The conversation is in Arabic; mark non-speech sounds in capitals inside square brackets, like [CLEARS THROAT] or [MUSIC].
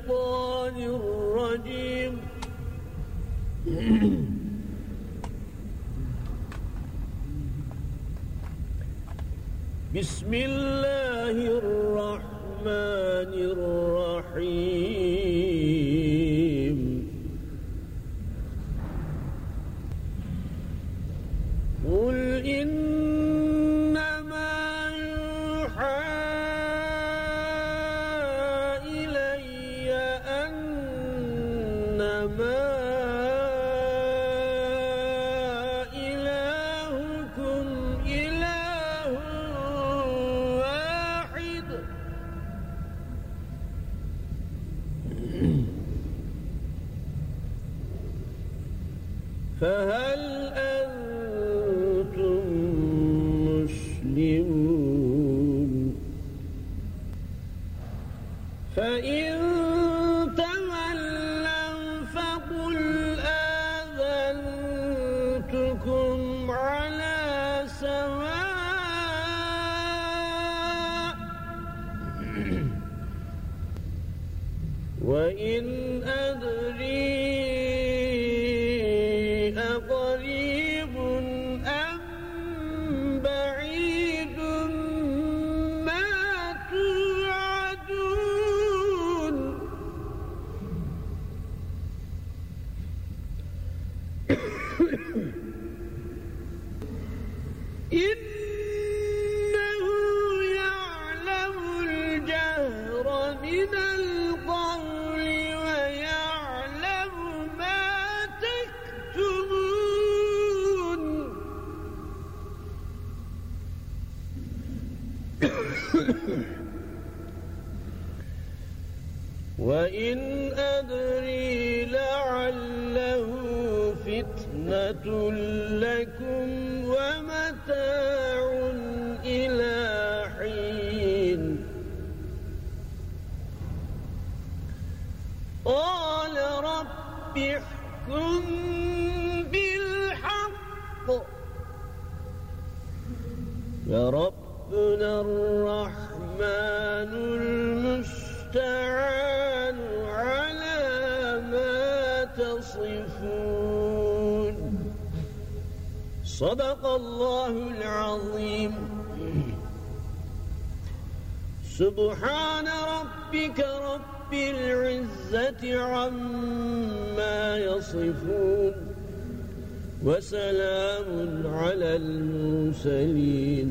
الشيطان الرجيم. [CLEARS THROAT] بسم الله الرحمن الرحيم. قل إنما أنما إلهكم إله واحد. فهل أنتم مسلمون؟ فإن [CLEARS THROAT] وإن أدري [COUGHS] وإن أدري لعله فتنة لكم ومتاع إلى حين قال رب احكم بالحق يا ربنا الرحمن المستعان على ما تصفون. صدق الله العظيم. سبحان ربك رب العزة عما يصفون. وسلام على المرسلين.